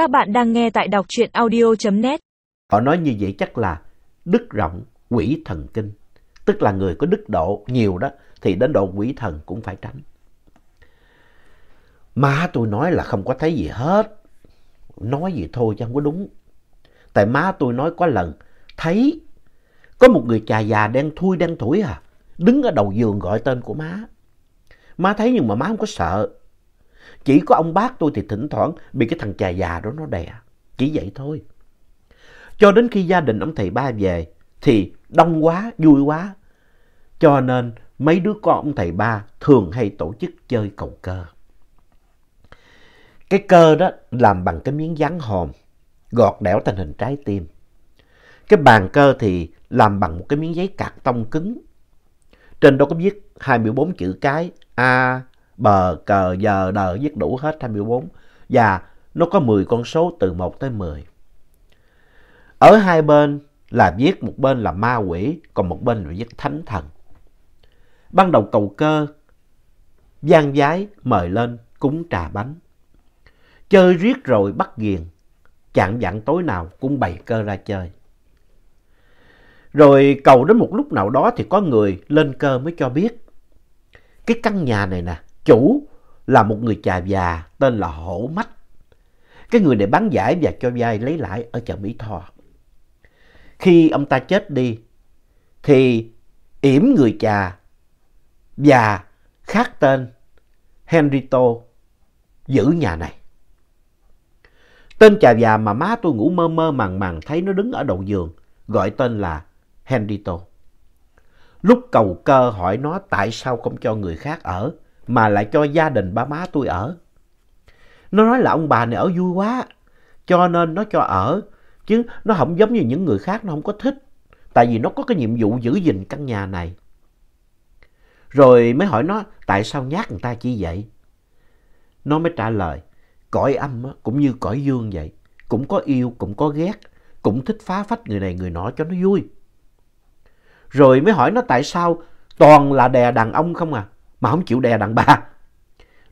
Các bạn đang nghe tại đọc truyện audio.net. Họ nói như vậy chắc là đức rộng, quỷ thần kinh. Tức là người có đức độ nhiều đó thì đến độ quỷ thần cũng phải tránh. Má tôi nói là không có thấy gì hết. Nói gì thôi chứ không có đúng. Tại má tôi nói có lần thấy có một người chà già đen thui đen thủi à. Đứng ở đầu giường gọi tên của má. Má thấy nhưng mà má không có sợ. Chỉ có ông bác tôi thì thỉnh thoảng bị cái thằng chà già đó nó đè. Chỉ vậy thôi. Cho đến khi gia đình ông thầy ba về thì đông quá, vui quá. Cho nên mấy đứa con ông thầy ba thường hay tổ chức chơi cầu cơ. Cái cơ đó làm bằng cái miếng dán hòm, gọt đẽo thành hình trái tim. Cái bàn cơ thì làm bằng một cái miếng giấy cạc tông cứng. Trên đó có viết 24 chữ cái A, bờ, cờ, giờ, đờ, viết đủ hết 24. Và nó có 10 con số từ 1 tới 10. Ở hai bên là viết một bên là ma quỷ, còn một bên là viết thánh thần. Ban đầu cầu cơ, gian giái mời lên cúng trà bánh. Chơi riết rồi bắt ghiền, chạng dặn tối nào cũng bày cơ ra chơi. Rồi cầu đến một lúc nào đó thì có người lên cơ mới cho biết. Cái căn nhà này nè, chủ là một người chà già tên là Hổ Mách. Cái người này bán giải và cho vay lấy lãi ở chợ Mỹ Tho. Khi ông ta chết đi, thì yểm người chà và khác tên Henrito giữ nhà này. Tên chà già mà má tôi ngủ mơ mơ màng màng thấy nó đứng ở đầu giường, gọi tên là Henrito. Lúc cầu cơ hỏi nó tại sao không cho người khác ở mà lại cho gia đình ba má tôi ở. Nó nói là ông bà này ở vui quá cho nên nó cho ở chứ nó không giống như những người khác nó không có thích tại vì nó có cái nhiệm vụ giữ gìn căn nhà này. Rồi mới hỏi nó tại sao nhát người ta chi vậy? Nó mới trả lời cõi âm cũng như cõi dương vậy cũng có yêu cũng có ghét cũng thích phá phách người này người nọ cho nó vui. Rồi mới hỏi nó tại sao toàn là đè đàn ông không à, mà không chịu đè đàn bà.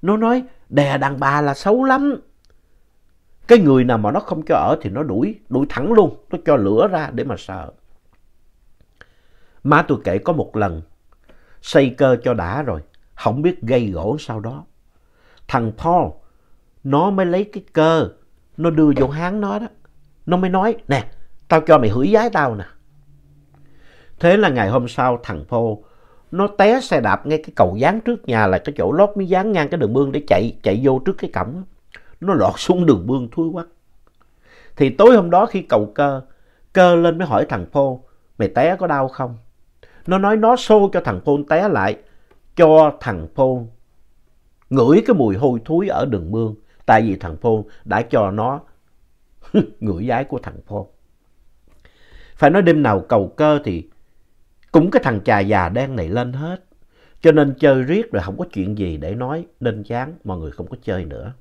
Nó nói đè đàn bà là xấu lắm. Cái người nào mà nó không cho ở thì nó đuổi, đuổi thẳng luôn, nó cho lửa ra để mà sợ. Má tôi kể có một lần, xây cơ cho đã rồi, không biết gây gỗ sau đó. Thằng Paul, nó mới lấy cái cơ, nó đưa vô háng nó đó. Nó mới nói, nè, tao cho mày hửi giái tao nè. Thế là ngày hôm sau thằng Paul nó té xe đạp ngay cái cầu dán trước nhà là cái chỗ lót mới dán ngang cái đường mương để chạy chạy vô trước cái cổng. Nó lọt xuống đường mương thui quắc. Thì tối hôm đó khi cầu cơ, cơ lên mới hỏi thằng Phô, mày té có đau không? Nó nói nó xô cho thằng Phô té lại, cho thằng Phô ngửi cái mùi hôi thối ở đường mương. Tại vì thằng Phô đã cho nó ngửi giái của thằng Phô. Phải nói đêm nào cầu cơ thì cũng cái thằng chà già đen này lên hết. Cho nên chơi riết rồi không có chuyện gì để nói nên chán mọi người không có chơi nữa.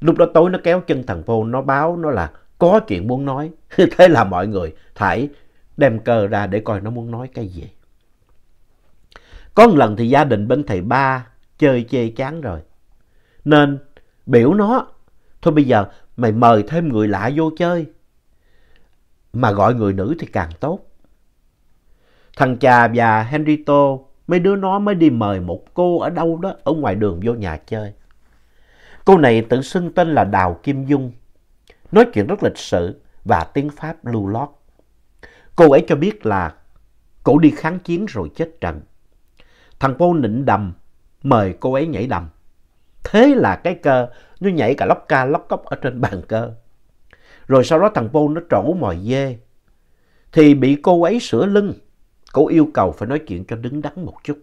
Lúc đó tối nó kéo chân thằng Phô nó báo nó là có chuyện muốn nói. Thế là mọi người phải đem cơ ra để coi nó muốn nói cái gì. Có một lần thì gia đình bên thầy ba chơi chê chán rồi. Nên biểu nó, thôi bây giờ mày mời thêm người lạ vô chơi. Mà gọi người nữ thì càng tốt. Thằng cha và Henrito, mấy đứa nó mới đi mời một cô ở đâu đó ở ngoài đường vô nhà chơi. Cô này tự xưng tên là Đào Kim Dung, nói chuyện rất lịch sự và tiếng Pháp lưu lót. Cô ấy cho biết là cổ đi kháng chiến rồi chết trận. Thằng Pô nịnh đầm, mời cô ấy nhảy đầm. Thế là cái cơ, nó nhảy cả lóc ca lóc cốc ở trên bàn cơ. Rồi sau đó thằng Paul nó trổ mòi dê. Thì bị cô ấy sửa lưng. Cô yêu cầu phải nói chuyện cho đứng đắn một chút.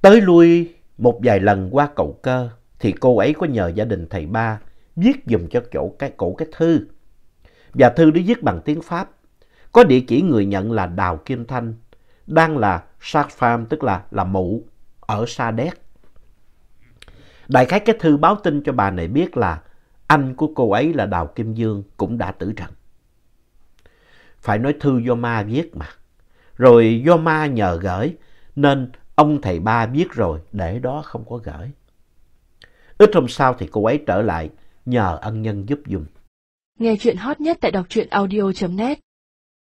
Tới lui một vài lần qua cậu cơ thì cô ấy có nhờ gia đình thầy ba viết dùm cho chỗ cái cổ cái thư. Và thư đó viết bằng tiếng Pháp. Có địa chỉ người nhận là Đào Kim Thanh, đang là Sark Farm tức là là mụ ở Sa Đéc. Đại khái cái thư báo tin cho bà này biết là anh của cô ấy là Đào Kim Dương cũng đã tử trận. Phải nói thư do ma viết mà. Rồi do ma nhờ gửi, nên ông thầy ba viết rồi, để đó không có gửi. Ít hôm sau thì cô ấy trở lại nhờ ân nhân giúp dùm. Nghe chuyện hot nhất tại đọc truyện audio.net